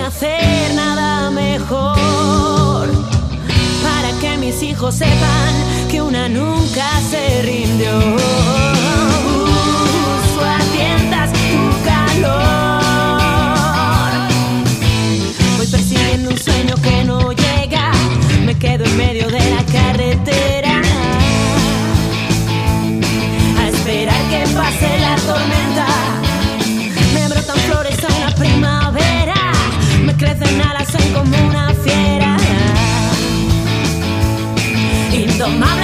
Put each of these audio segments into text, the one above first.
hacer nada mejor para que mis hijos sepan que una nunca se rindió. Uso a tu calor. Voy persiguiendo un sueño que no llega, me quedo en medio de la crecen alas, como una fiera. Indomable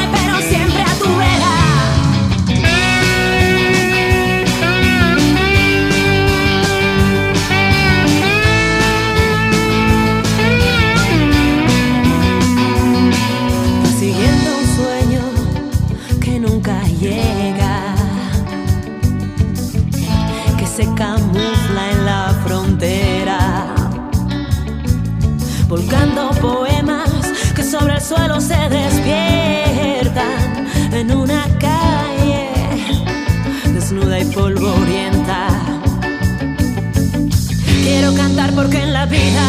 vida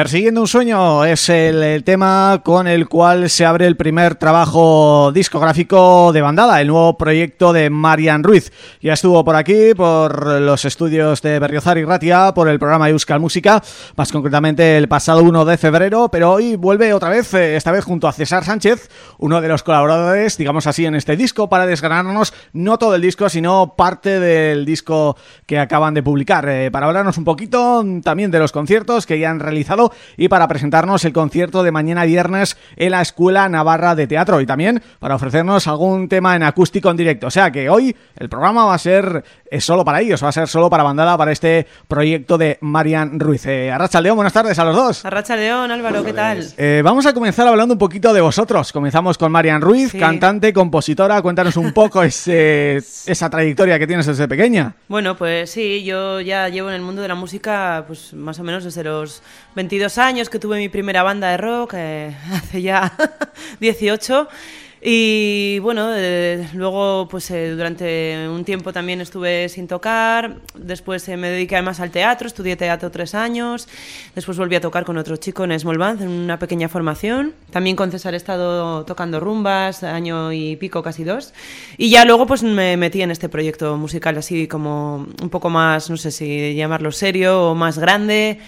Persiguiendo un sueño es el, tema con el cual se abre el primer trabajo discográfico de Bandada, el nuevo proyecto de Marian Ruiz. Ya estuvo por aquí, por los estudios de Berriozar y Ratia, por el programa Euskal Música, más concretamente el pasado 1 de febrero, pero hoy vuelve otra vez, eh, esta vez junto a César Sánchez, uno de los colaboradores, digamos así, en este disco, para desgranarnos no todo el disco, sino parte del disco que acaban de publicar, eh, para hablarnos un poquito también de los conciertos que ya han realizado y para presentarnos el concierto de mañana viernes en la Escuela Navarra de Teatro y también para ofrecernos algún tema en acústico en directo. O sea que hoy el programa va a ser es solo para ellos, va a ser solo para Bandada, para este proyecto de Marian Ruiz. Eh, Arracha León, buenas tardes a los dos. Arracha León, Álvaro, ¿qué tal? Eh, vamos a comenzar hablando un poquito de vosotros. Comenzamos con Marian Ruiz, Sí. cantante, compositora. Cuéntanos un poco ese, esa trayectoria que tienes desde pequeña. Bueno, pues sí, yo ya llevo en el mundo de la música pues más o menos desde los 22 años que tuve mi primera banda de rock, eh, hace ya 18. Y bueno, eh, luego pues eh, durante un tiempo también estuve sin tocar, después eh, me dediqué además al teatro, estudié teatro tres años, después volví a tocar con otro chico en Small Band en una pequeña formación, también con César he estado tocando rumbas, año y pico, casi dos, y ya luego pues me metí en este proyecto musical así como un poco más, no sé si llamarlo serio o más grande.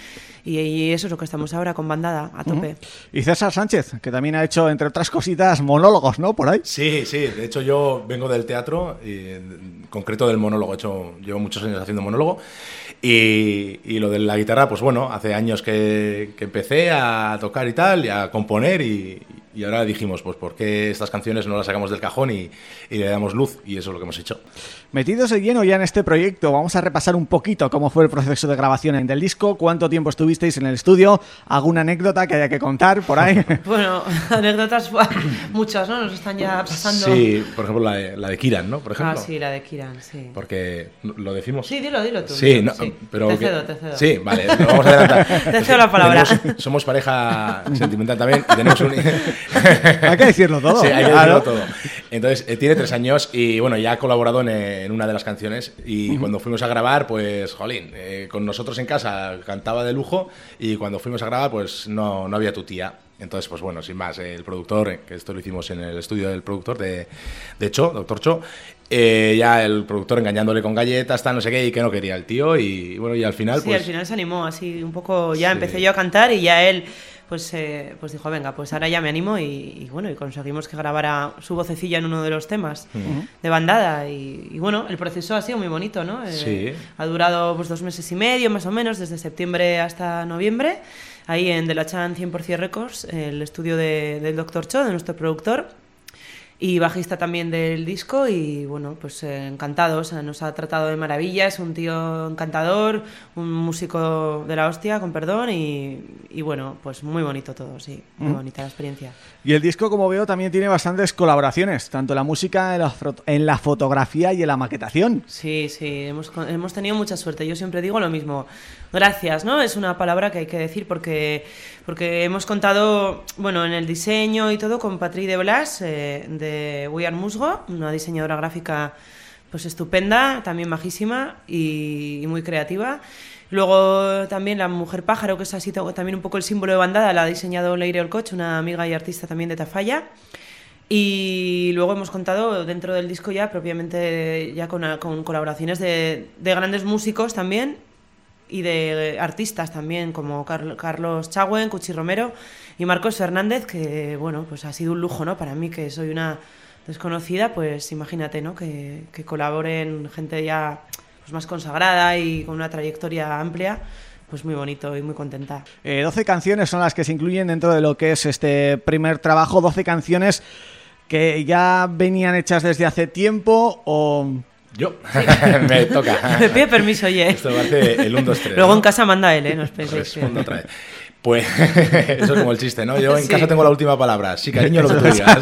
Y, eso es lo que estamos ahora con Bandada, a tope. Y César Sánchez, que también ha hecho, entre otras cositas, monólogos, ¿no? Por ahí. Sí, sí. De hecho, yo vengo del teatro, y en concreto del monólogo. He hecho, llevo muchos años haciendo monólogo. Y, y, lo de la guitarra, pues bueno, hace años que, que, empecé a tocar y tal, y a componer, y, y ahora dijimos, pues ¿por qué estas canciones no las sacamos del cajón y, le damos luz? Y eso es lo que hemos hecho. Metidos de lleno ya en este proyecto, vamos a repasar un poquito cómo fue el proceso de grabación del disco, cuánto tiempo estuvisteis en el estudio, alguna anécdota que haya que contar por ahí. bueno, anécdotas muchas, ¿no? Nos están ya pasando. Sí, por ejemplo la de, la de Kiran, ¿no? Por ejemplo. Ah, sí, la de Kiran, sí. Porque lo decimos. Sí, dilo, dilo tú. Sí, no, pero te cedo, te cedo. Sí, vale, lo vamos a adelantar. te cedo la palabra. somos pareja sentimental también y tenemos un decirlo todo. Sí, hay que decirlo todo. Entonces, eh, tiene tres años y bueno, ya ha colaborado en, una de las canciones y cuando fuimos a grabar, pues, jolín, eh, con nosotros en casa cantaba de lujo y cuando fuimos a grabar, pues no, no había tu tía. Entonces, pues bueno, sin más, el productor, que esto lo hicimos en el estudio del productor de, de Cho, Doctor Cho, eh, ya el productor engañándole con galletas, tal, no sé qué, y que no quería el tío, y bueno, y al final, sí, pues... al final se animó así un poco, ya empecé yo a cantar y ya él pues, eh, pues dijo, venga, pues ahora ya me animo y, bueno, y conseguimos que grabara su vocecilla en uno de los temas de bandada y, bueno, el proceso ha sido muy bonito, ¿no? Eh, ha durado pues dos meses y medio más o menos, desde septiembre hasta noviembre, ahí en De La Chan 100% Records, el estudio del Dr. Cho, de nuestro productor y bajista también del disco y bueno, pues eh, encantado, o sea, nos ha tratado de maravilla, es un tío encantador, un músico de la hostia, con perdón, y, y bueno, pues muy bonito todo, sí, muy bonita la experiencia. Y el disco, como veo, también tiene bastantes colaboraciones, tanto en la música, en la, en la fotografía y en la maquetación. Sí, sí, hemos, hemos tenido mucha suerte, yo siempre digo lo mismo, gracias, ¿no? Es una palabra que hay que decir porque, porque hemos contado, bueno, en el diseño y todo con Patri de Blas, eh, de We Are Musgo, una diseñadora gráfica pues estupenda, también majísima y, muy creativa. Luego también la mujer pájaro, que es así también un poco el símbolo de bandada, la ha diseñado Leire Olcoch, una amiga y artista también de Tafalla. Y luego hemos contado dentro del disco ya propiamente ya con, colaboraciones de, grandes músicos también y de artistas también como Carlos Chagüen, Cuchi Romero y Marcos Fernández, que bueno, pues ha sido un lujo, ¿no? Para mí que soy una desconocida, pues imagínate, ¿no? Que, que colaboren gente ya pues, más consagrada y con una trayectoria amplia pues muy bonito y muy contenta. Eh, 12 canciones son las que se incluyen dentro de lo que es este primer trabajo, 12 canciones que ya venían hechas desde hace tiempo o yo, me toca. Me pide permiso, oye. Esto parece el 1, 2, 3. Luego en casa manda él, ¿eh? No os penséis. otra vez. Pues eso es como el chiste, ¿no? Yo en casa tengo la última palabra. Sí, cariño, lo que tú digas.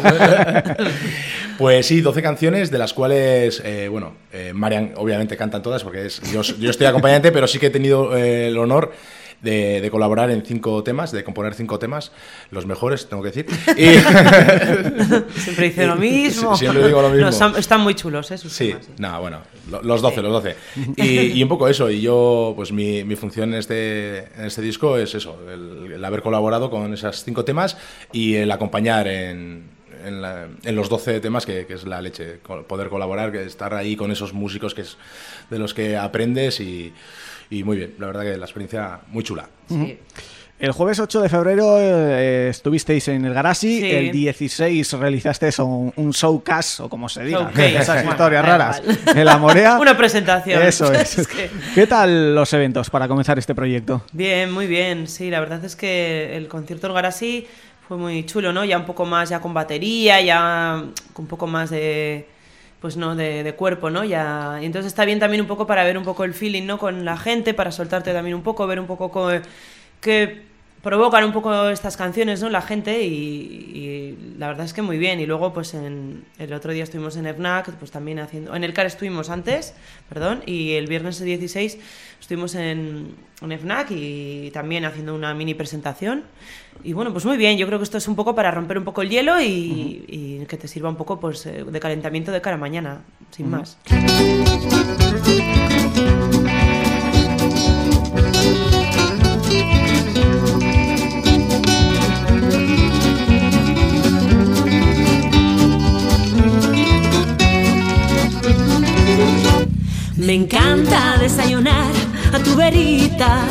pues sí, 12 canciones, de las cuales, eh, bueno, eh, Marian obviamente cantan todas porque es, yo, yo estoy acompañante, pero sí que he tenido eh, el honor de, colaborar en cinco temas, de componer cinco temas, los mejores, tengo que decir. Siempre dice lo mismo. siempre digo lo mismo. están muy chulos, ¿eh? sí, no, bueno, los 12, los 12. Y, un poco eso, y yo, pues mi, mi función en este, en este disco es eso, el, haber colaborado con esos cinco temas y el acompañar en, en, los 12 temas que, que, es la leche, poder colaborar, estar ahí con esos músicos que es de los que aprendes y, y muy bien, la verdad que la experiencia muy chula. El jueves 8 de febrero eh, estuvisteis en el Garasi, el 16 realizaste un, un showcast, o como se diga, esas historias raras, en la Morea. Una presentación. Eso es. ¿Qué tal los eventos para comenzar este proyecto? Bien, muy bien, sí, la verdad es que el concierto del Garasi fue muy chulo, ¿no? Ya un poco más, ya con batería, ya con un poco más de pues no de, cuerpo, ¿no? Ya, y entonces está bien también un poco para ver un poco el feeling, ¿no? Con la gente, para soltarte también un poco, ver un poco qué provocan un poco estas canciones, ¿no? La gente y, y la verdad es que muy bien. Y luego, pues en, el otro día estuvimos en FNAC, pues también haciendo... En el CAR estuvimos antes, perdón, y el viernes 16 estuvimos en, en FNAC y también haciendo una mini presentación. Y bueno, pues muy bien, yo creo que esto es un poco para romper un poco el hielo y, y que te sirva un poco pues, eh, de calentamiento de cara a mañana, sin más. Me encanta desayunar a tu verita.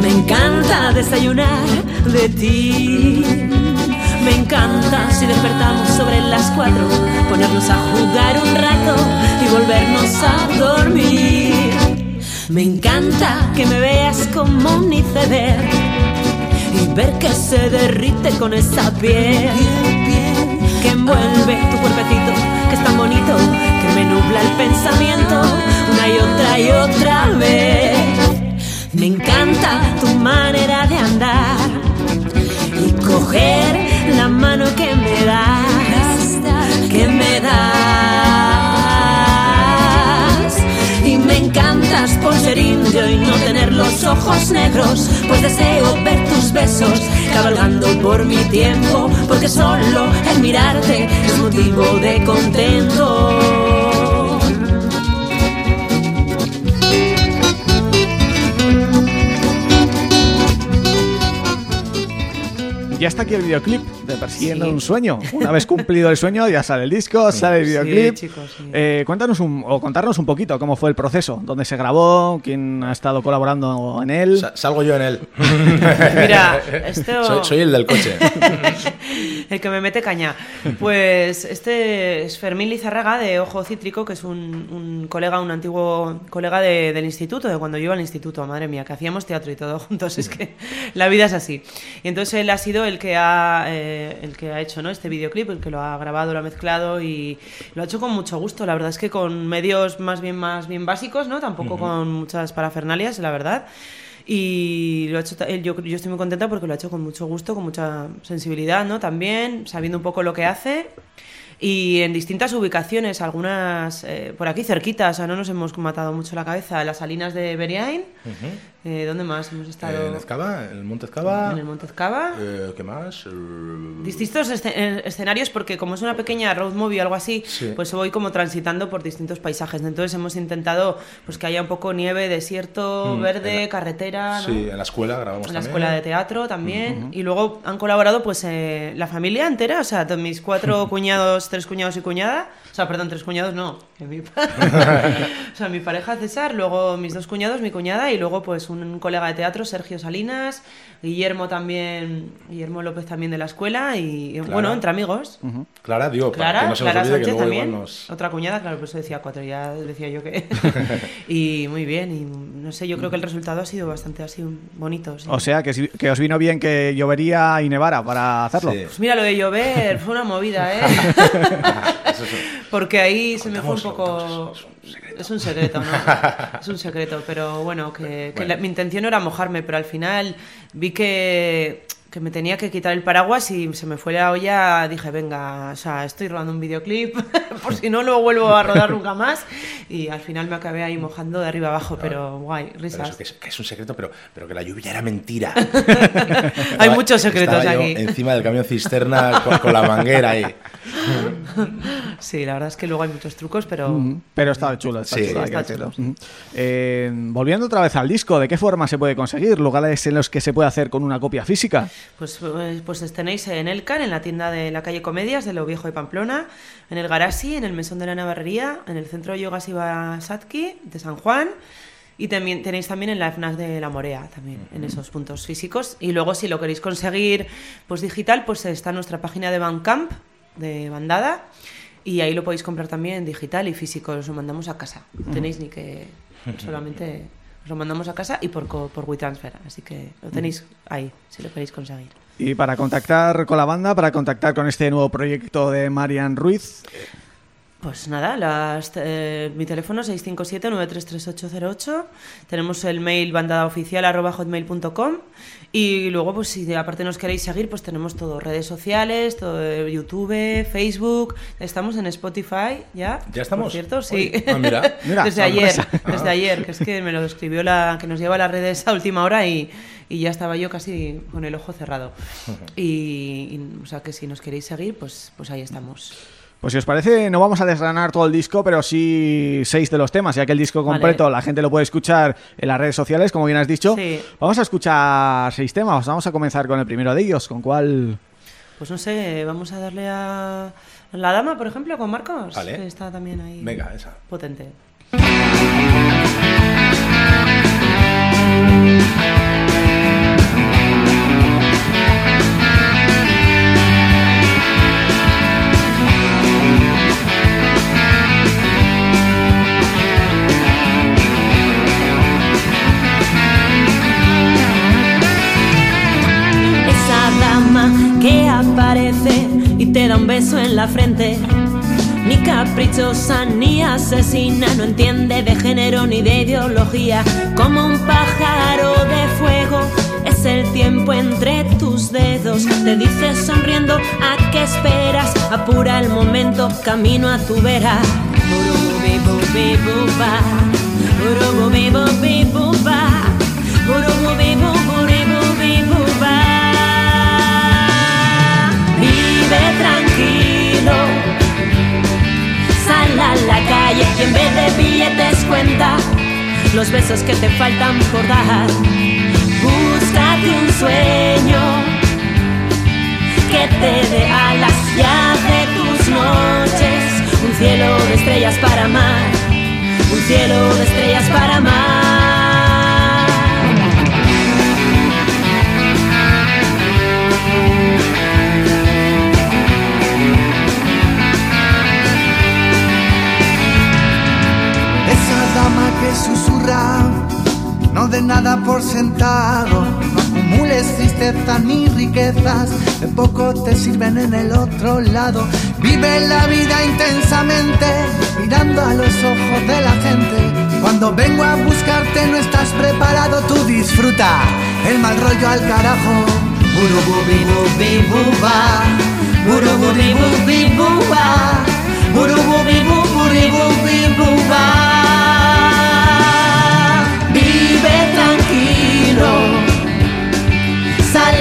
Me encanta desayunar de ti. Me encanta si despertamos sobre las cuatro, ponernos a jugar un rato y volvernos a dormir. Me encanta que me veas como un y ver que se derrite con esa piel envuelve tu cuerpecito, que es tan bonito, que me nubla el pensamiento una y otra y otra vez. Me encanta tu manera de andar y coger la mano que me das, encantas por ser indio y no tener los ojos negros, pues deseo ver tus besos cabalgando por mi tiempo, porque solo el mirarte es motivo de contento. Ya está aquí el videoclip de Persiguiendo sí. un sueño. Una vez cumplido el sueño, ya sale el disco, sale el videoclip. Sí, chicos, sí. eh, cuéntanos un, o contarnos un poquito cómo fue el proceso, dónde se grabó, quién ha estado colaborando en él. Sa salgo yo en él. Mira, esto... soy, soy, el del coche. el que me mete caña. Pues este es Fermín Lizarraga de Ojo Cítrico, que es un, un colega, un antiguo colega de, del instituto, de cuando yo iba al instituto, madre mía, que hacíamos teatro y todo juntos, es que la vida es así. Y entonces él ha sido el que ha, eh, el que ha hecho ¿no? este videoclip, el que lo ha grabado, lo ha mezclado y lo ha hecho con mucho gusto. La verdad es que con medios más bien, más bien básicos, ¿no? Tampoco uh -huh. con muchas parafernalias, la verdad. Y lo ha hecho, yo, yo estoy muy contenta porque lo ha hecho con mucho gusto, con mucha sensibilidad, ¿no? También, sabiendo un poco lo que hace y en distintas ubicaciones, algunas eh, por aquí cerquitas, o sea, no nos hemos matado mucho la cabeza, las salinas de Beriain, uh -huh. Eh, ¿dónde más hemos estado? Eh, en Ezcaba, en el Monte Ezcaba. En el Monte Ezcaba. Eh, ¿Qué más? Distintos escenarios porque como es una pequeña road movie o algo así, sí. pues voy como transitando por distintos paisajes. Entonces hemos intentado pues que haya un poco nieve, desierto, mm, verde, la, carretera. Sí, ¿no? en la escuela grabamos En la escuela de teatro también. Y luego han colaborado pues eh, la familia entera, o sea, mis cuatro cuñados, tres cuñados y cuñada. O sea, perdón, tres cuñados no. Mi o sea, mi pareja César, luego mis dos cuñados, mi cuñada y luego pues un colega de teatro, Sergio Salinas, Guillermo también, Guillermo López también de la escuela y Clara. bueno, entre amigos. Uh -huh. Clara, digo, Clara, para que no se Clara nos Sánchez que luego también, nos... otra cuñada, claro, por eso decía cuatro, ya decía yo que... y muy bien, y no sé, yo creo que el resultado ha sido bastante así bonito. Sí. O sea, que, que, os vino bien que llovería y nevara para hacerlo. Sí. Pues mira, lo de llover fue una movida, ¿eh? Porque ahí se me fue un poco... Es un secreto, ¿no? es un secreto, pero bueno, que, que bueno. La, mi intención era mojarme, pero al final vi que, que me tenía que quitar el paraguas y se me fue la olla, dije, venga, o sea, estoy rodando un videoclip, por si no lo vuelvo a rodar nunca más, y al final me acabé ahí mojando de arriba abajo, pero guay, risas. Pero que, es, que, es, un secreto, pero, pero que la lluvia era mentira. Hay muchos secretos aquí. encima del camión cisterna con, con la manguera ahí. sí, la verdad es que luego hay muchos trucos, pero... Mm. Pero está chulo, está sí, chulo. Está chulo. Mm eh, volviendo otra vez al disco, ¿de qué forma se puede conseguir? ¿Lugares en los que se puede hacer con una copia física? Pues, pues, pues tenéis en Elcar, en la tienda de la calle Comedias de Lo Viejo de Pamplona, en el Garasi, en el Mesón de la Navarrería, en el Centro de Yoga Siva Satki de San Juan... Y también tenéis también en la FNAC de La Morea, también, en esos puntos físicos. Y luego, si lo queréis conseguir pues digital, pues está nuestra página de Bandcamp, de Bandada, y ahí lo podéis comprar también digital y físico, os lo mandamos a casa. No tenéis ni que... solamente os lo mandamos a casa y por, por WeTransfer, así que lo tenéis ahí, si lo queréis conseguir. Y para contactar con la banda, para contactar con este nuevo proyecto de Marian Ruiz... Pues nada, las, eh, mi teléfono 657-933808. Tenemos el mail bandadaoficial.com y luego, pues si aparte nos queréis seguir, pues tenemos todo, redes sociales, todo, eh, YouTube, Facebook. Estamos en Spotify, ¿ya? ¿Ya estamos? Por cierto, sí. Ah, mira. Mira, desde ayer, desde ayer, que es que me lo escribió la que nos lleva a las redes a última hora y, y ya estaba yo casi con el ojo cerrado. Y, y, o sea que si nos queréis seguir, pues, pues ahí estamos. Pues si os parece, no vamos a desgranar todo el disco, pero sí seis de los temas, ya que el disco Vale. completo la gente lo puede escuchar en las redes sociales, como bien has dicho. Sí. Vamos a escuchar seis temas, vamos a comenzar con el primero de ellos, ¿con cuál...? Pues no sé, vamos a darle a la dama, por ejemplo, con Marcos. Vale. que está también ahí. Venga, esa. Potente. Te da un beso en la frente. Ni caprichosa ni asesina, no entiende de género ni de ideología. Como un pájaro de fuego, es el tiempo entre tus dedos. Te dice sonriendo a qué esperas, apura el momento, camino a tu vera. Burububibubibuba, a la calle y en vez de billetes cuenta los besos que te faltan por dar. Búscate un sueño que te dé alas y de tus noches un cielo de estrellas para amar, un cielo de estrellas para amar. Susurra, no de nada por sentado, no acumules tristezas ni riquezas, de poco te sirven en el otro lado. Vive la vida intensamente, mirando a los ojos de la gente. Cuando vengo a buscarte no estás preparado, tú disfruta el mal rollo al carajo.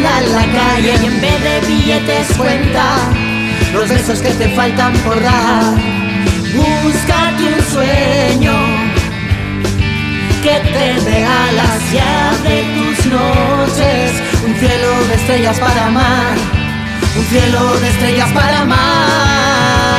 La calle y en vez de billetes cuenta los besos que te faltan por dar. Búscate un sueño que te alas ya de tus noches, un cielo de estrellas para amar, un cielo de estrellas para amar.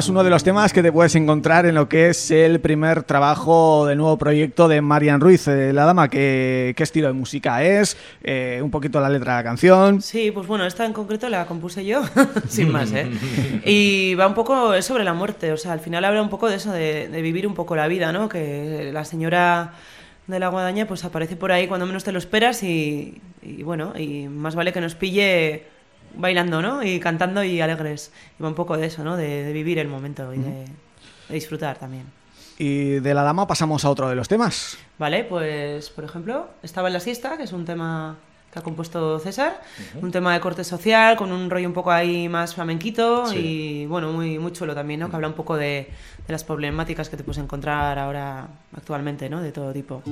Es uno de los temas que te puedes encontrar en lo que es el primer trabajo del nuevo proyecto de Marian Ruiz. Eh, la Dama, ¿qué, estilo de música es? Eh, un poquito la letra de la canción. Sí, pues bueno, esta en concreto la compuse yo, sin más, ¿eh? Y va un poco sobre la muerte, o sea, al final habla un poco de eso, de, vivir un poco la vida, ¿no? Que la señora de la guadaña pues aparece por ahí cuando menos te lo esperas y, bueno, y más vale que nos pille bailando, ¿no? Y cantando y alegres. Y va un poco de eso, ¿no? De, vivir el momento y de, disfrutar también. Y de la dama pasamos a otro de los temas. Vale, pues por ejemplo, estaba en la siesta, que es un tema que ha compuesto César, un tema de corte social, con un rollo un poco ahí más flamenquito y bueno, muy, muy chulo también, ¿no? Que habla un poco de, de, las problemáticas que te puedes encontrar ahora actualmente, ¿no? De todo tipo.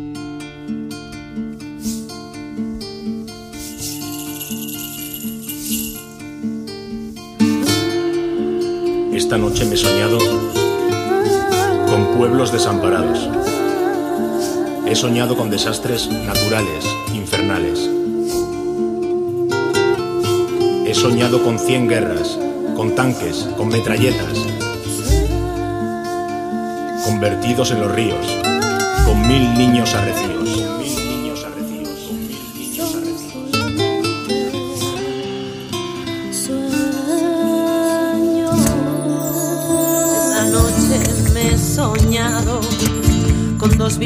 Esta noche me he soñado con pueblos desamparados. He soñado con desastres naturales, infernales. He soñado con cien guerras, con tanques, con metralletas, convertidos en los ríos, con mil niños arrecios.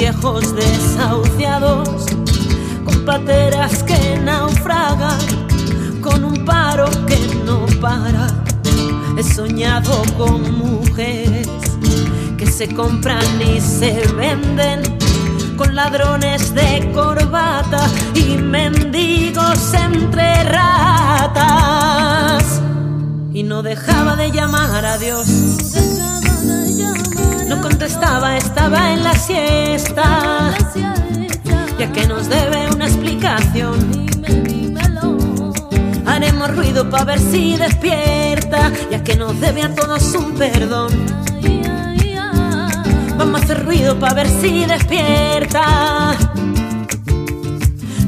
Viejos desahuciados, con pateras que naufragan, con un paro que no para. He soñado con mujeres que se compran y se venden, con ladrones de corbata y mendigos entre ratas. Y no dejaba de llamar a Dios no contestaba, estaba en la siesta. Ya que nos debe una explicación. Haremos ruido para ver si despierta, ya que nos debe a todos un perdón. Vamos a hacer ruido para ver si despierta.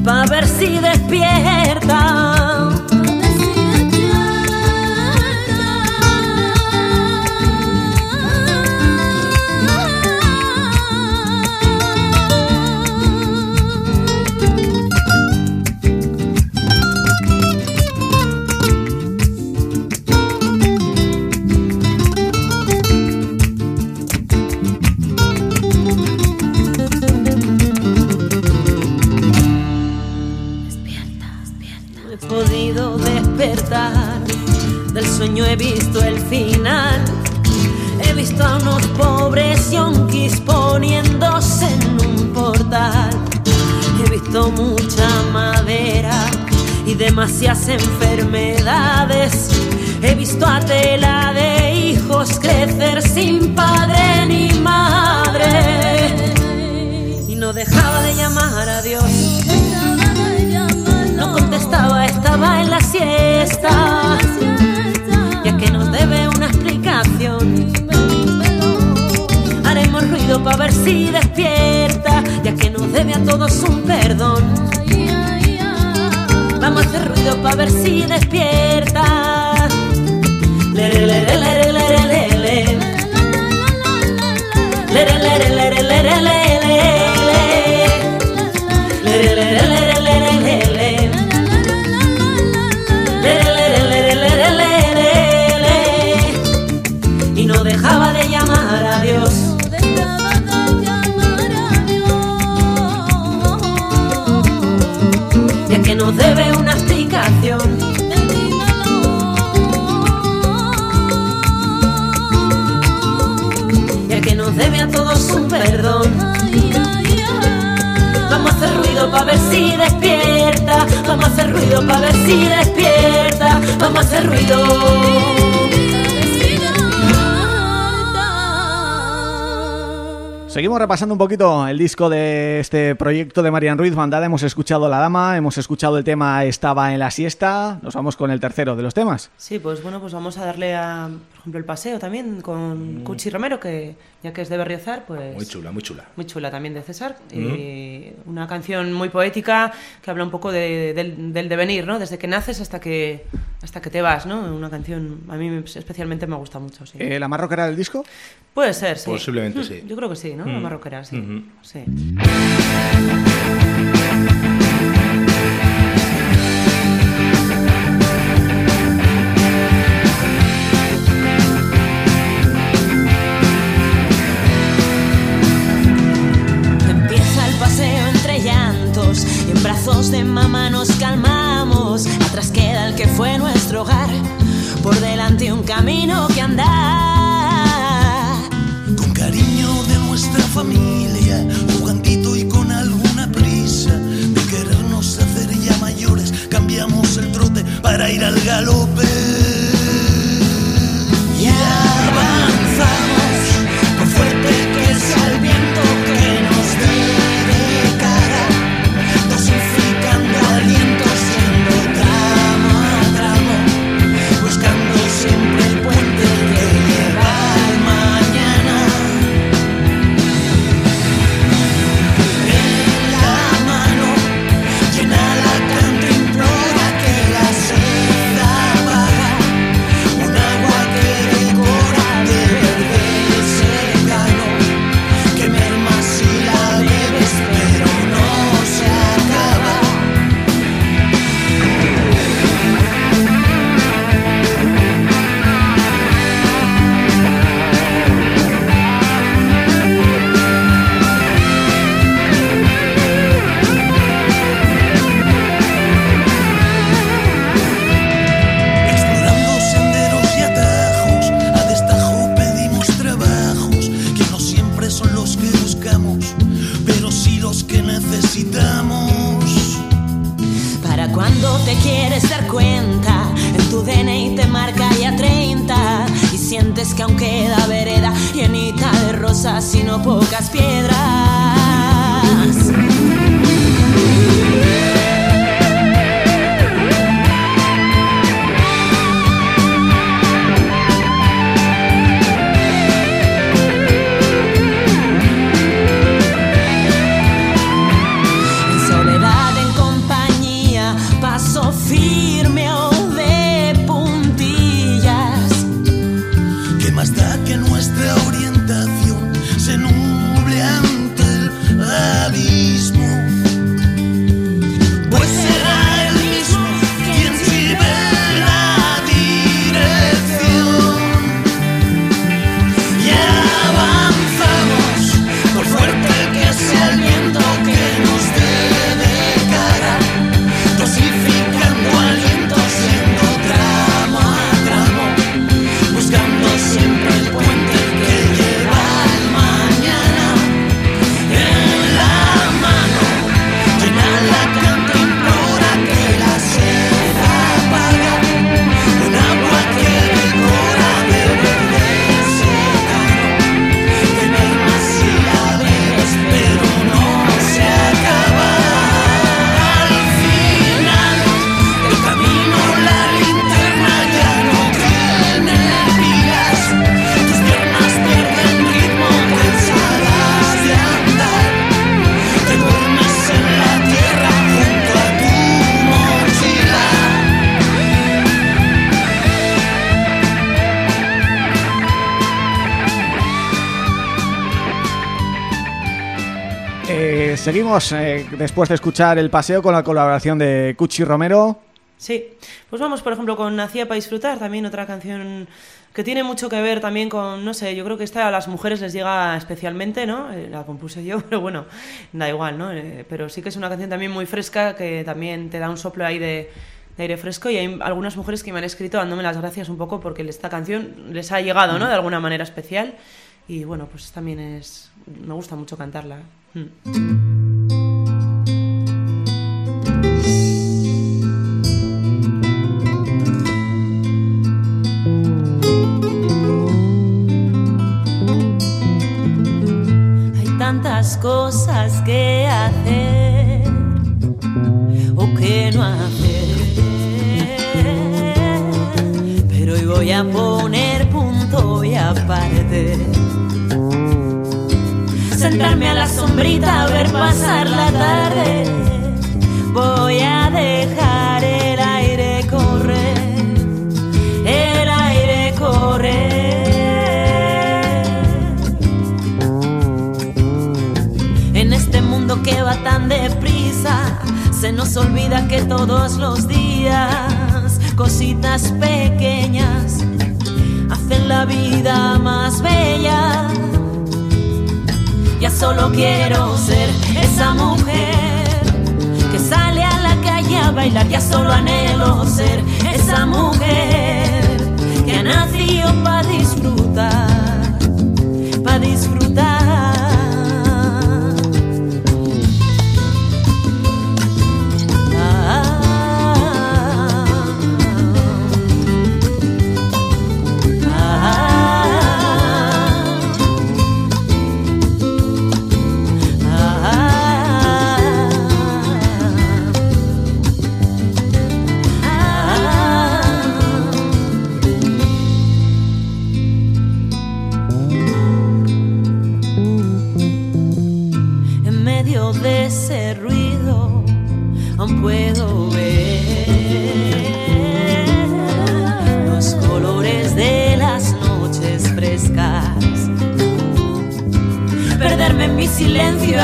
Para ver si despierta. He visto el final. He visto a unos pobres yonkis poniéndose en un portal. He visto mucha madera y demasiadas enfermedades. He visto a tela de hijos crecer sin padre ni madre. Y no dejaba de llamar a Dios. No contestaba, estaba en la siesta debe una explicación. Haremos ruido para ver si despierta, ya que nos debe a todos un perdón. Vamos a hacer ruido para ver si despierta. Le, le, le, repasando un poquito el disco de este proyecto de Marian Ruiz Bandada. Hemos escuchado La Dama, hemos escuchado el tema Estaba en la siesta. Nos vamos con el tercero de los temas. Sí, pues bueno, pues vamos a darle a, por ejemplo, el paseo también con mm. Cuchi Romero, que ya que es de Berriozar, pues... Muy chula, muy chula. Muy chula también de César. Mm. una canción muy poética que habla un poco del, del devenir, ¿no? Desde que naces hasta que hasta que te vas, ¿no? Una canción a mí especialmente me gusta mucho, sí. ¿La más rockera del disco? Puede ser, sí. Posiblemente sí. Yo creo que sí, ¿no? La más rockera, sí. sí. Camino que andar. Con cariño de nuestra familia, jugandito y con alguna prisa, de querernos hacer ya mayores, cambiamos el trote para ir al galope. Seguimos eh, después de escuchar el paseo con la colaboración de Cuchi Romero. Sí, pues vamos por ejemplo con Nacía para disfrutar, también otra canción que tiene mucho que ver también con, no sé, yo creo que esta a las mujeres les llega especialmente, ¿no? Eh, la compuse yo, pero bueno, da igual, ¿no? Eh, pero sí que es una canción también muy fresca que también te da un soplo ahí de, aire fresco y hay algunas mujeres que me han escrito dándome las gracias un poco porque esta canción les ha llegado, ¿no? De alguna manera especial y bueno, pues también es, me gusta mucho cantarla. Mm. pasar la tarde. Voy a dejar el aire correr, el aire correr. En este mundo que va tan deprisa, se nos olvida que todos los días cositas pequeñas hacen la vida más bella. Ya solo quiero ser esa mujer que sale a la calle a bailar, ya solo anhelo ser esa mujer que ha nacido para disfrutar,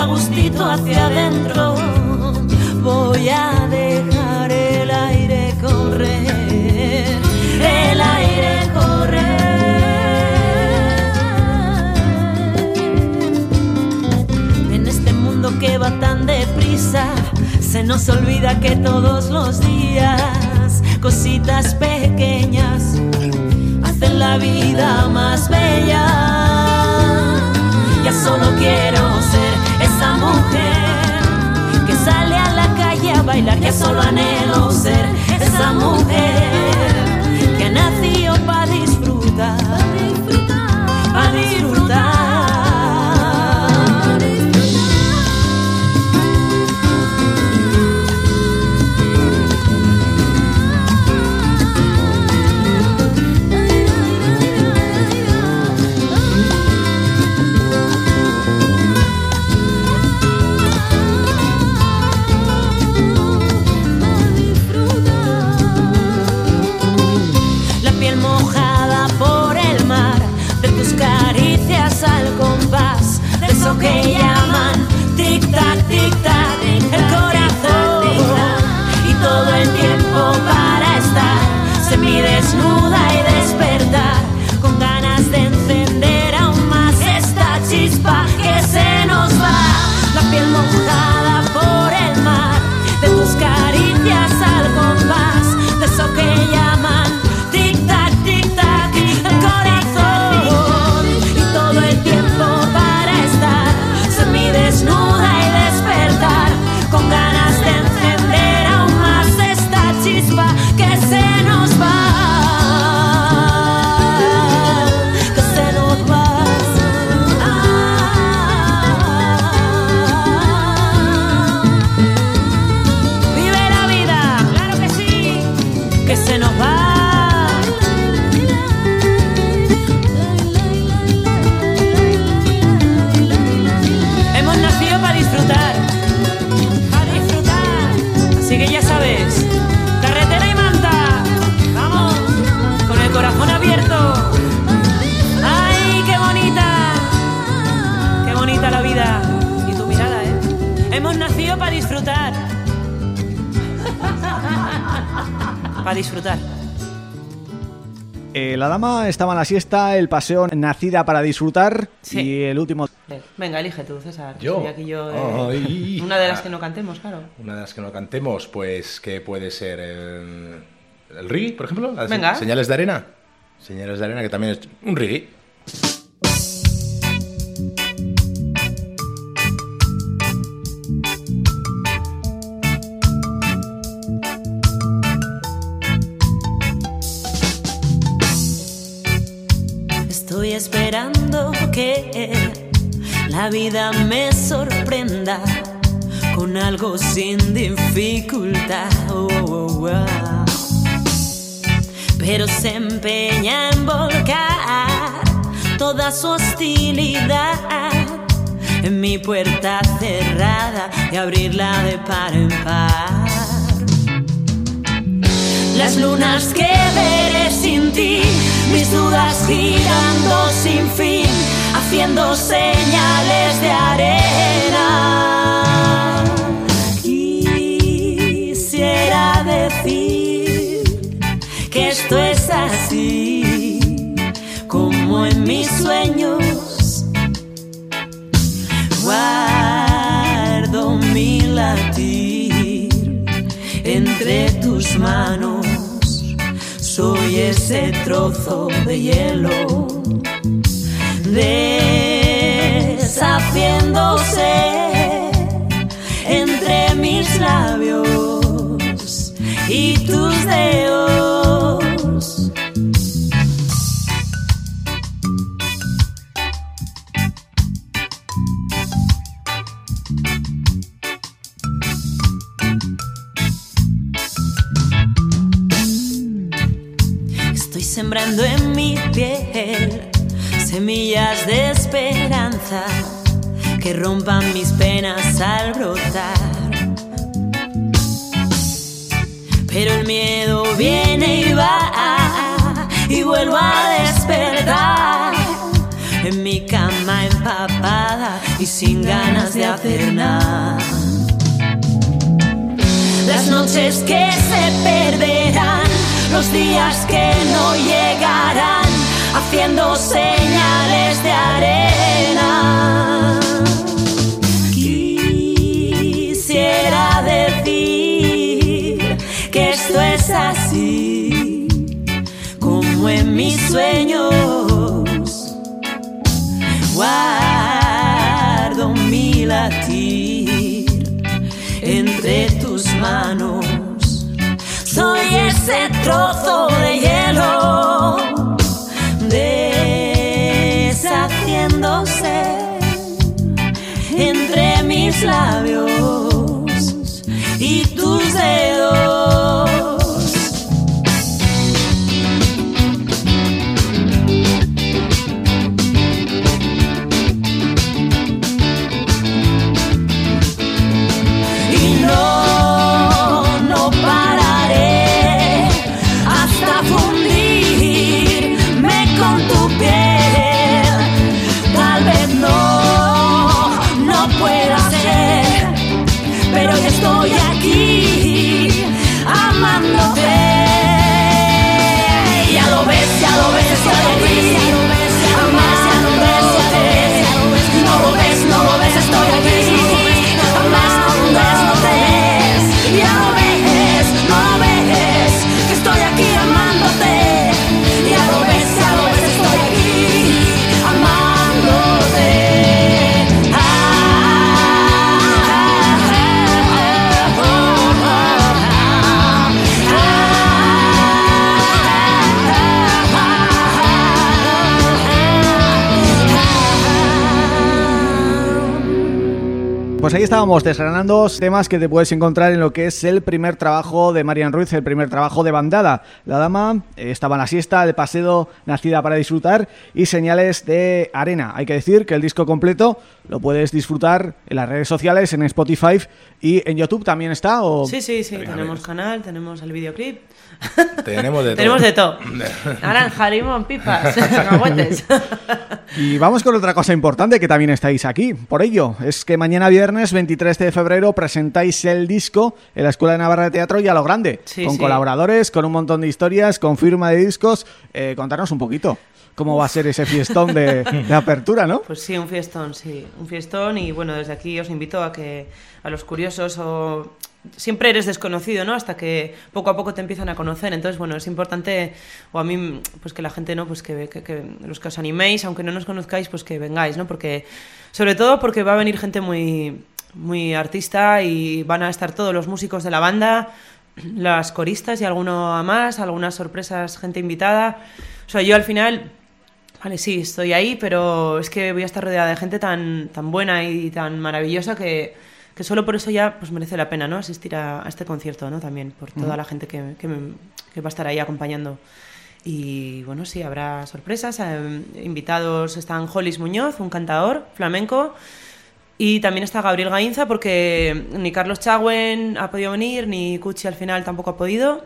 a gustito hacia adentro. Voy a dejar el aire correr, el aire correr. En este mundo que va tan deprisa, se nos olvida que todos los días cositas pequeñas hacen la vida más bella. Ya solo quiero bailar. Ya solo anhelo ser esa mujer que ha nacido para disfrutar, estar semi desnuda y despertar la siesta, el paseo nacida para disfrutar Sí. y el último... Eh, Venga, elige tú, César. ¿Yo? Soy aquí yo, eh, Ay. una de las que no cantemos, claro. Una de las que no cantemos, pues, ¿qué puede ser? ¿El, el reggae, por ejemplo? ¿Las Venga. Señales de arena. Señales de arena, que también es un reggae. Que la vida me sorprenda con algo sin dificultad. Oh, oh, oh. Pero se empeña en volcar toda su hostilidad en mi puerta cerrada y abrirla de par en par. Las lunas que veré sin ti, mis dudas girando sin fin, haciendo señales de arena. Quisiera decir que esto es así, como en mis sueños. Guardo mi latir entre tus manos. Soy ese trozo de hielo deshaciéndose entre mis labios y tus dedos. Estoy sembrando semillas de esperanza que rompan mis penas al brotar. Pero el miedo viene y va y vuelvo a despertar en mi cama empapada y sin ganas de hacer nada. Las noches que se perderán, los días que no llegarán, haciendo señales de arena. Quisiera decir que esto es así, como en mis sueños. Guardo mi latir entre tus manos. Soy ese trozo de labios y tus dedos. Pues ahí estábamos desgranando temas que te puedes encontrar en lo que es el primer trabajo de Marian Ruiz, el primer trabajo de Bandada. La dama eh, estaba en la siesta, el paseo, nacida para disfrutar y señales de arena. Hay que decir que el disco completo lo puedes disfrutar en las redes sociales, en Spotify y en YouTube también está. ¿o? Sí, sí, sí, tenemos canal, tenemos el videoclip. Tenemos de todo. Tenemos de todo. Naranja, limón, pipas, cacahuetes. Y vamos con otra cosa importante que también estáis aquí. Por ello, es que mañana viernes 23 de febrero presentáis el disco en la Escuela de Navarra de Teatro y a lo grande. Sí, con sí. colaboradores, con un montón de historias, con firma de discos. Eh, contarnos un poquito cómo va a ser ese fiestón de, de apertura, ¿no? Pues sí, un fiestón, sí, un fiestón y bueno, desde aquí os invito a que a los curiosos o siempre eres desconocido, ¿no? Hasta que poco a poco te empiezan a conocer. Entonces, bueno, es importante o a mí pues que la gente, ¿no? Pues que, que- que los que os animéis, aunque no nos conozcáis, pues que vengáis, ¿no? Porque sobre todo porque va a venir gente muy muy artista y van a estar todos los músicos de la banda, las coristas y alguno más, algunas sorpresas, gente invitada. O sea, yo al final Vale, sí, estoy ahí, pero es que voy a estar rodeada de gente tan, tan buena y tan maravillosa que, que solo por eso ya pues merece la pena ¿no? asistir a, a este concierto, ¿no? También, por toda la gente que, que me- que va a estar ahí acompañando. Y bueno, sí, habrá sorpresas. eh, invitados están Hollis Muñoz, un cantador flamenco, y también está Gabriel Gainza, porque ni Carlos Chagüen ha podido venir, ni Cuchi al final tampoco ha podido.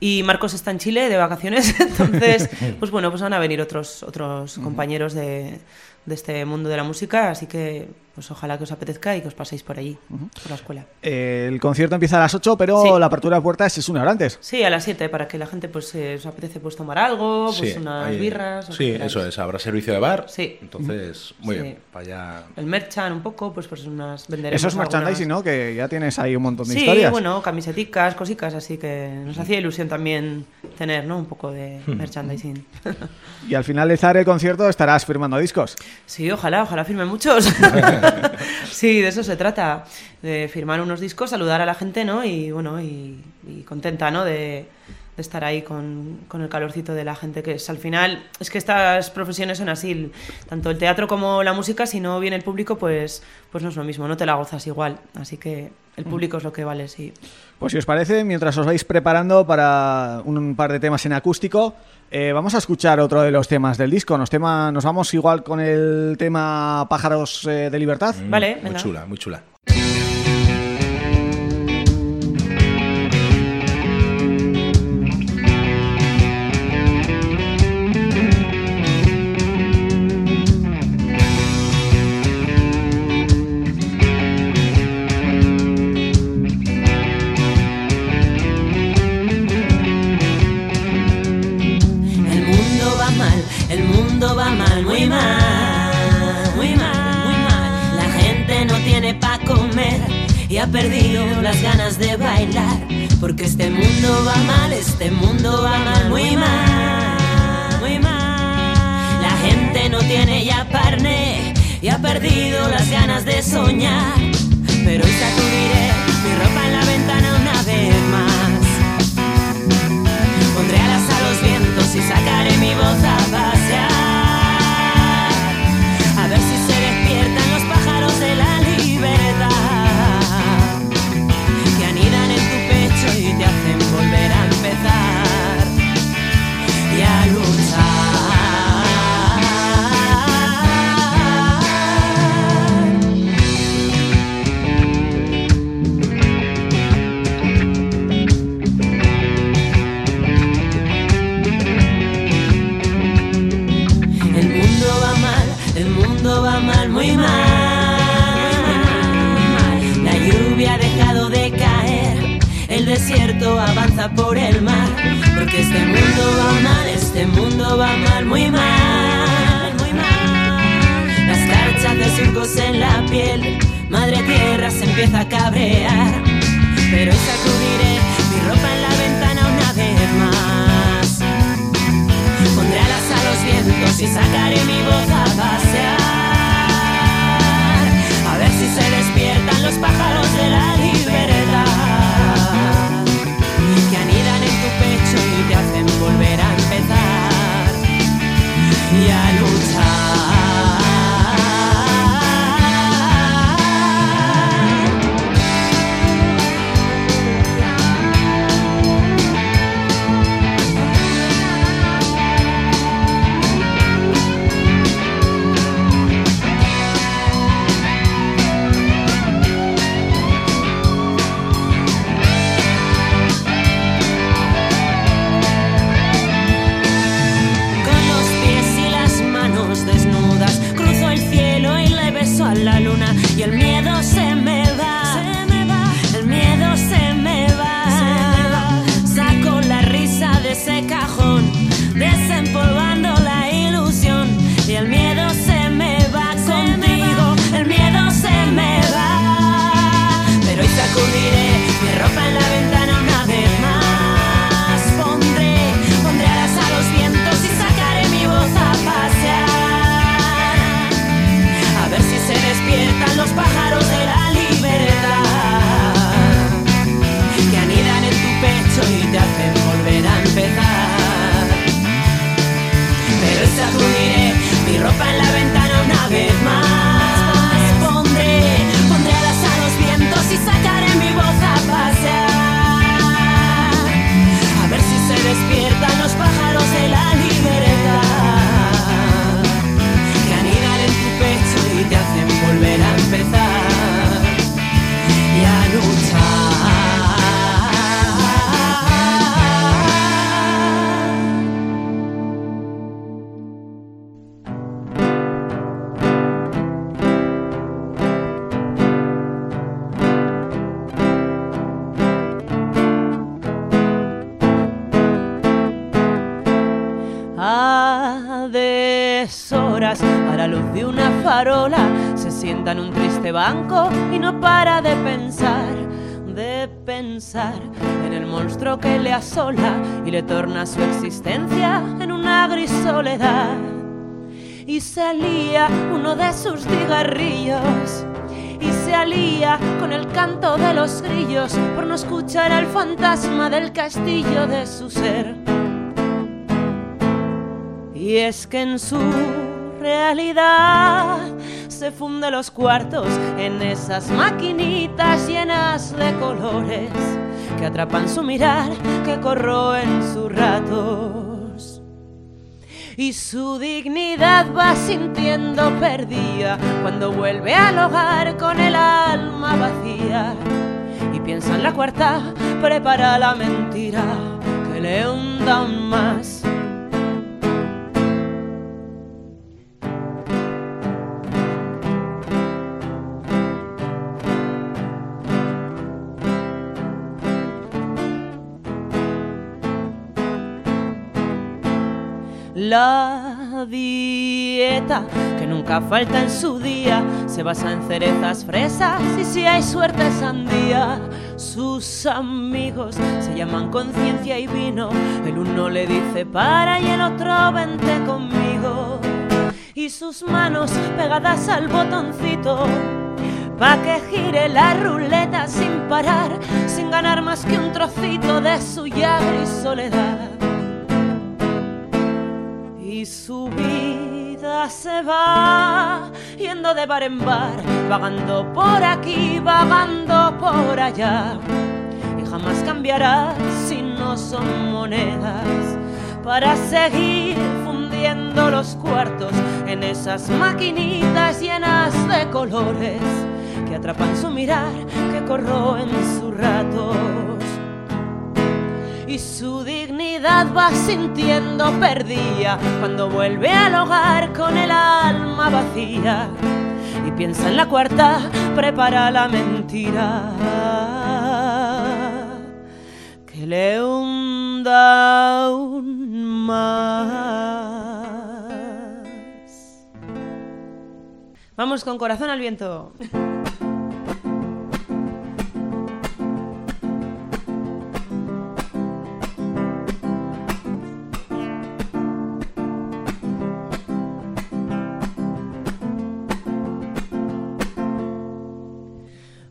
Y Marcos está en Chile de vacaciones, entonces, pues bueno, pues van a venir otros, otros compañeros de, de este mundo de la música, así que pues ojalá que os apetezca y que os paséis por allí, por la escuela. El concierto empieza a las 8, pero Sí. la apertura de puertas es una hora antes. Sí, a las 7, para que la gente pues eh, os apetece pues tomar algo, pues Sí, unas ahí- birras. o Sí, eso es. Habrá servicio de bar. Sí. Entonces, muy Sí. bien. Para allá. El merchan un poco, pues pues unas venderemos Eso es algunas- merchandising, ¿no? Que ya tienes ahí un montón de Sí, historias. bueno, camiseticas, cositas, así que nos hacía ilusión también tener, ¿no? Un poco de merchandising. Y al finalizar el concierto estarás firmando discos. Sí, ojalá, ojalá firmen muchos. sí, de eso se trata, de firmar unos discos, saludar a la gente, ¿no? Y bueno, y, y contenta, ¿no? De, de estar ahí con, con el calorcito de la gente, que es al final, es que estas profesiones son así, tanto el teatro como la música, si no viene el público, pues, pues no es lo mismo, no te la gozas igual. Así que el público es lo que vale, sí. Pues si os parece, mientras os vais preparando para un par de temas en acústico, eh, vamos a escuchar otro de los temas del disco. Nos, tema, nos vamos igual con el tema Pájaros eh, de Libertad. Mm, Vale, Muy venga. chula, muy chula. Las ganas de bailar. Porque este mundo va mal, este mundo va mal, muy mal, muy mal. La gente no tiene ya parné y ha perdido las ganas de soñar. Pero hoy sacudiré mi ropa en la ventana una vez más. Pondré alas a los vientos y sacaré mi voz a avanza por el mar. Porque este mundo va mal, este mundo va mal, muy mal, muy mal. Las carchas de surcos en la piel, madre tierra se empieza a cabrear. Pero hoy sacudiré mi ropa en la ventana una vez más. Pondré alas a los vientos y sacaré mi voz a pasear. A ver si se despiertan los pájaros de la libertad. Volver a empezar. Y a luchar. Sienta en un triste banco y no para de pensar, de pensar en el monstruo que le asola y le torna su existencia en una gris soledad. Y salía uno de sus cigarrillos y se alía con el canto de los grillos por no escuchar al fantasma del castillo de su ser. Y es que en su realidad. Se funde los cuartos en esas maquinitas llenas de colores que atrapan su mirar, que corroen su rato y su dignidad va sintiendo perdida cuando vuelve al hogar con el alma vacía. Y piensa en la cuarta, prepara la mentira que le hunda más La dieta que nunca falta en su día se basa en cerezas, fresas y si hay suerte sandía. Sus amigos se llaman conciencia y vino. El uno le dice para y el otro vente conmigo. Y sus manos pegadas al botoncito pa' que gire la ruleta sin parar, sin ganar más que un trocito de su llaga y soledad y su vida se va yendo de bar en bar, vagando por aquí, vagando por allá. Y jamás cambiará si no son monedas para seguir fundiendo los cuartos en esas maquinitas llenas de colores que atrapan su mirar, que corroen su rato y su dignidad va sintiendo perdida cuando vuelve al hogar con el alma vacía y piensa en la cuarta, prepara la mentira que le hunda aún más. Vamos con corazón al viento.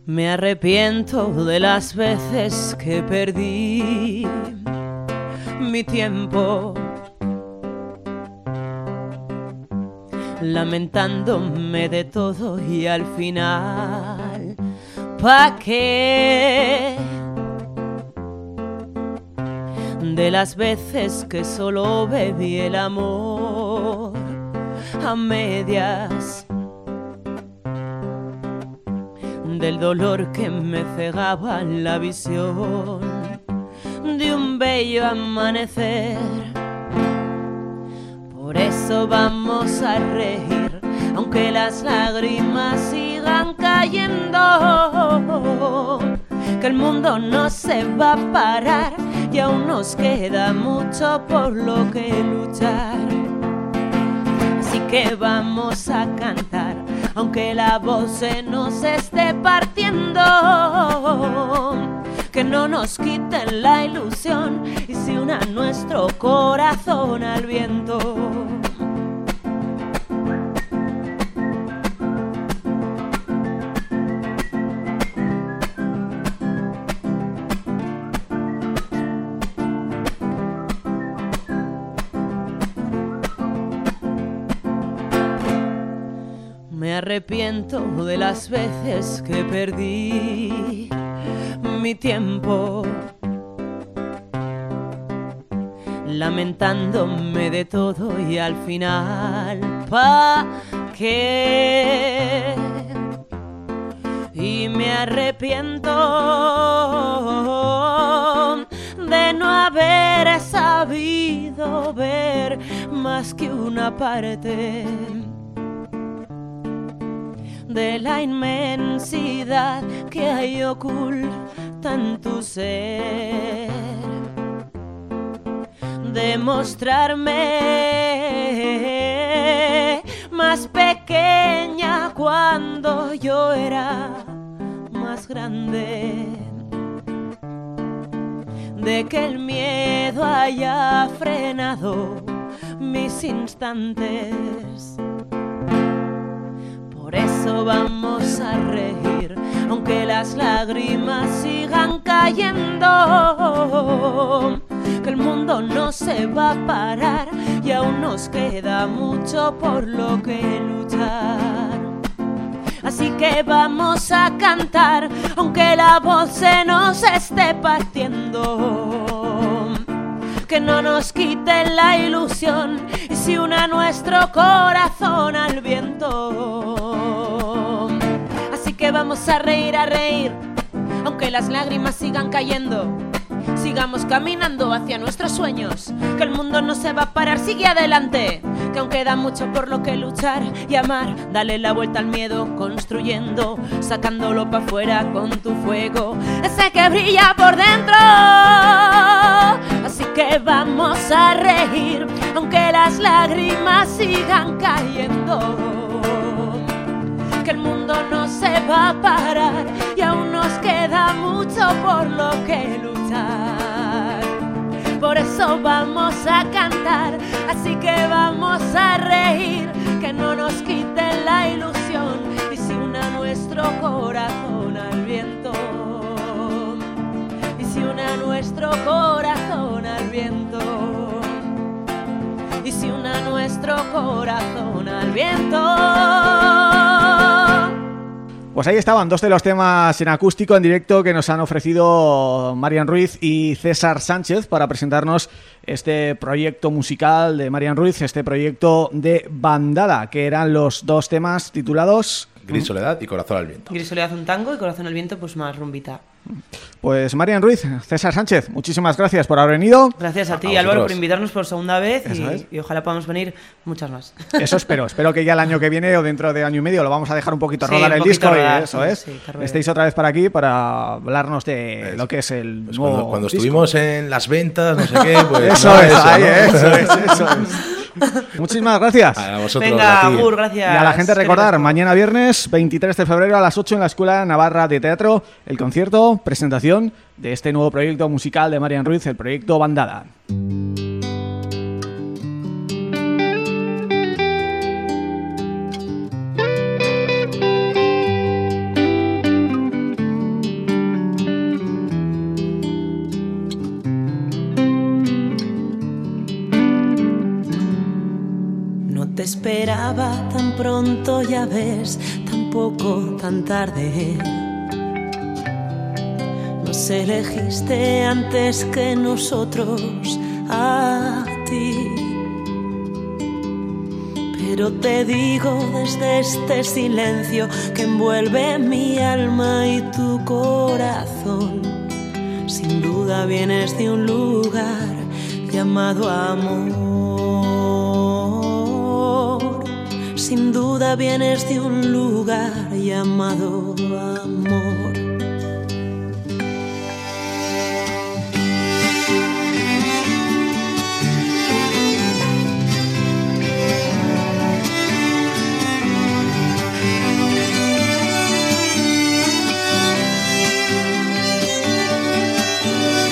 Me arrepiento de las veces que perdí mi tiempo lamentándome de todo y al final, ¿pa' qué? De las veces que solo bebí el amor a medias del dolor que me cegaba la visión de un bello amanecer. Por eso vamos a reír, aunque las lágrimas sigan cayendo. Que el mundo no se va a parar y aún nos queda mucho por lo que luchar. Así que vamos a cantar aunque la voz se nos esté partiendo. Que no nos quiten la ilusión y si una nuestro corazón al viento. Arrepiento de las veces que perdí mi tiempo. Lamentándome de todo y al final, ¿pa' qué? Y me arrepiento de no haber sabido ver más que una parte de la inmensidad que hay oculta en tu ser, demostrarme más pequeña cuando yo era más grande. De que el miedo haya frenado mis instantes. Por eso vamos a reír, aunque las lágrimas sigan cayendo. Que el mundo no se va a parar y aún nos queda mucho por lo que luchar. Así que vamos a cantar, aunque la voz se nos esté partiendo. Que no nos quiten la ilusión y si una nuestro corazón al viento. Así que vamos a reír, a reír, aunque las lágrimas sigan cayendo. Sigamos caminando hacia nuestros sueños, que el mundo no se va a parar, sigue adelante, que aún queda mucho por lo que luchar y amar, dale la vuelta al miedo, construyendo, sacándolo para afuera con tu fuego, ese que brilla por dentro. Así que vamos a reír, aunque las lágrimas sigan cayendo que el mundo no se va a parar y aún nos queda mucho por lo que luchar. Por eso vamos a cantar, así que vamos a reír, que no nos quiten la ilusión y si una nuestro corazón al viento. Y si una nuestro corazón al viento. Y si una nuestro corazón al viento. Pues ahí estaban dos de los temas en acústico, en directo, que nos han ofrecido Marian Ruiz y César Sánchez para presentarnos este proyecto musical de Marian Ruiz, este proyecto de Bandada, que eran los dos temas titulados... Gris Soledad y Corazón al Viento. Gris Soledad un tango y Corazón al Viento pues más rumbita. Pues Marian Ruiz, César Sánchez, muchísimas gracias por haber venido. Gracias a ti, A Álvaro, por invitarnos por segunda vez y, ojalá podamos venir muchas más. Eso espero, espero que ya el año que viene o dentro de año y medio lo vamos a dejar un poquito Sí, rodar un el poquito disco rodar, y eso sí, es. sí. Estéis otra vez por aquí para hablarnos de lo que es el Pues nuevo cuando, cuando disco. estuvimos en las ventas, no sé qué, pues. Eso es, ahí, ¿no? eso es, eso es. Muchísimas gracias. A vosotros, Venga, a. Agur, Y gracias. a la gente recordar, mañana viernes 23 de febrero a las 8 en la Escuela Navarra de Teatro, el concierto, presentación de este nuevo proyecto musical de Marian Ruiz, el proyecto Bandada. Esperaba tan pronto, ya ves, tampoco tan tarde. Nos elegiste antes que nosotros a ti. Pero te digo desde este silencio que envuelve mi alma y tu corazón. Sin duda vienes de un lugar llamado amor. Sin duda vienes de un lugar llamado amor.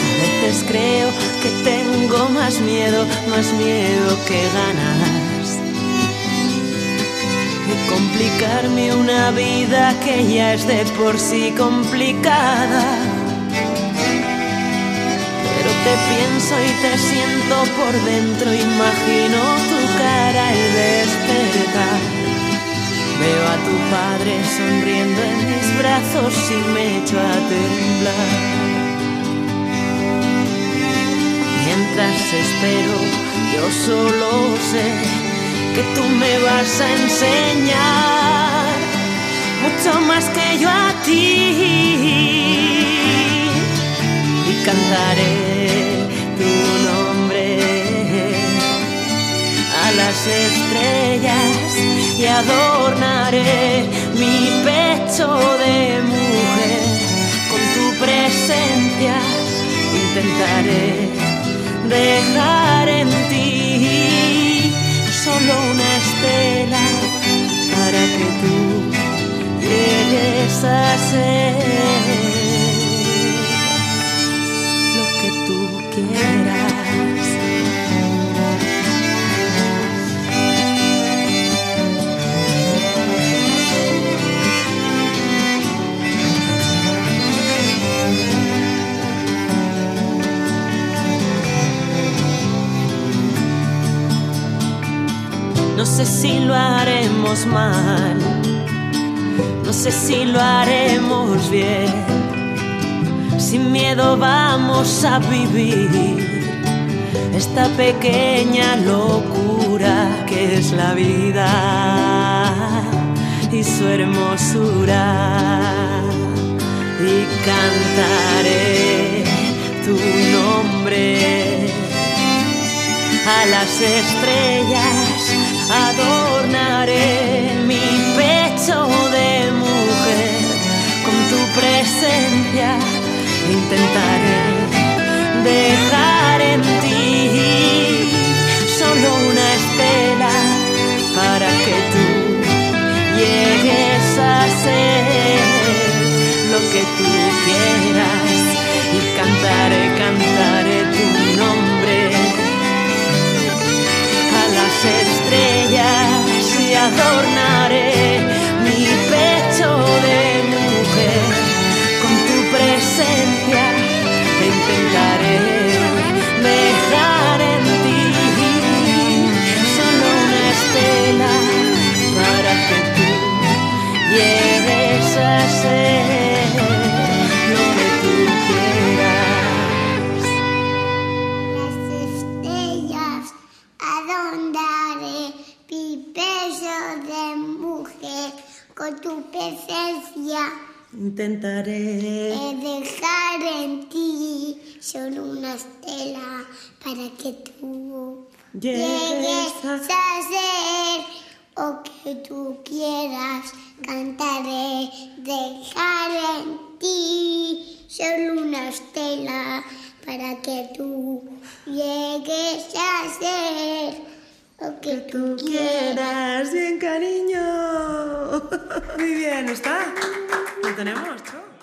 A veces creo que tengo más miedo, más miedo que ganas. De complicarme una vida que ya es de por sí complicada. Pero te pienso y te siento por dentro, imagino tu cara al despertar. Veo a tu padre sonriendo en mis brazos y me echo a temblar. Mientras espero, yo solo sé que tú me vas a enseñar mucho más que yo a ti. Y cantaré tu nombre a las estrellas y adornaré mi pecho de mujer con tu presencia. Intentaré dejar solo una estela para que tú llegues a ser. No sé si lo haremos mal, no sé si lo haremos bien. Sin miedo vamos a vivir esta pequeña locura que es la vida y su hermosura. Y cantaré tu nombre a las estrellas, adornaré mi pecho de mujer. Con tu presencia, intentaré Intentaré He dejar en ti solo una estela para que tú llegues a ser o que tú quieras. Cantaré, dejar en ti solo una estela para que tú llegues a ser lo que tú quieras. bien cariño. Muy bien, ¿está? Lo tenemos, Cho.